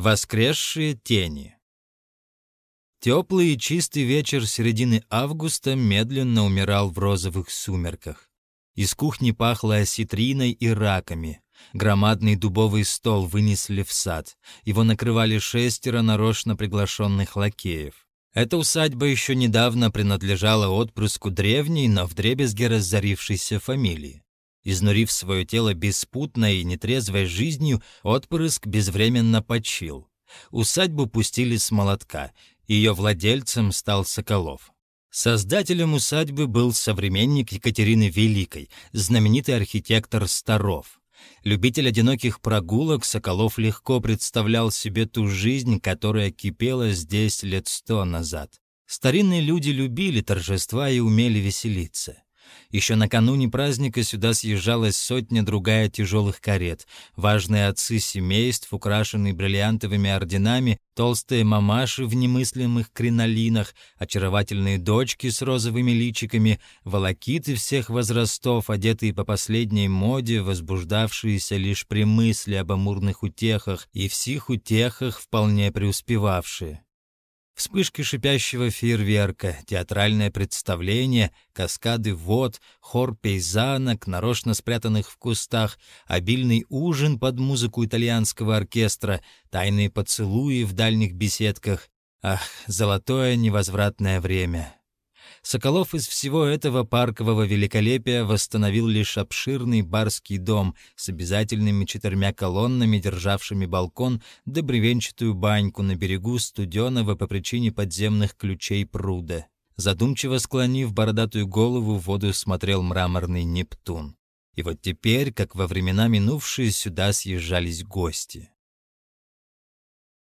Воскресшие тени. Теплый и чистый вечер середины августа медленно умирал в розовых сумерках. Из кухни пахло осетриной и раками. Громадный дубовый стол вынесли в сад. Его накрывали шестеро нарочно приглашенных лакеев. Эта усадьба еще недавно принадлежала отпрыску древней, но вдребезги разорившейся фамилии. Изнурив свое тело беспутной и нетрезвой жизнью, отпрыск безвременно почил. Усадьбу пустили с молотка, ее владельцем стал Соколов. Создателем усадьбы был современник Екатерины Великой, знаменитый архитектор Старов. Любитель одиноких прогулок, Соколов легко представлял себе ту жизнь, которая кипела здесь лет сто назад. Старинные люди любили торжества и умели веселиться. Еще накануне праздника сюда съезжалась сотня-другая тяжелых карет, важные отцы семейств, украшенные бриллиантовыми орденами, толстые мамаши в немыслимых кринолинах, очаровательные дочки с розовыми личиками, волокиты всех возрастов, одетые по последней моде, возбуждавшиеся лишь при мысли об амурных утехах и всех утехах вполне преуспевавшие. Вспышки шипящего фейерверка, театральное представление, каскады вод, хор пейзанок, нарочно спрятанных в кустах, обильный ужин под музыку итальянского оркестра, тайные поцелуи в дальних беседках. Ах, золотое невозвратное время! Соколов из всего этого паркового великолепия восстановил лишь обширный барский дом с обязательными четырьмя колоннами, державшими балкон, да бревенчатую баньку на берегу студеного по причине подземных ключей пруда. Задумчиво склонив бородатую голову, в воду смотрел мраморный Нептун. И вот теперь, как во времена минувшие, сюда съезжались гости.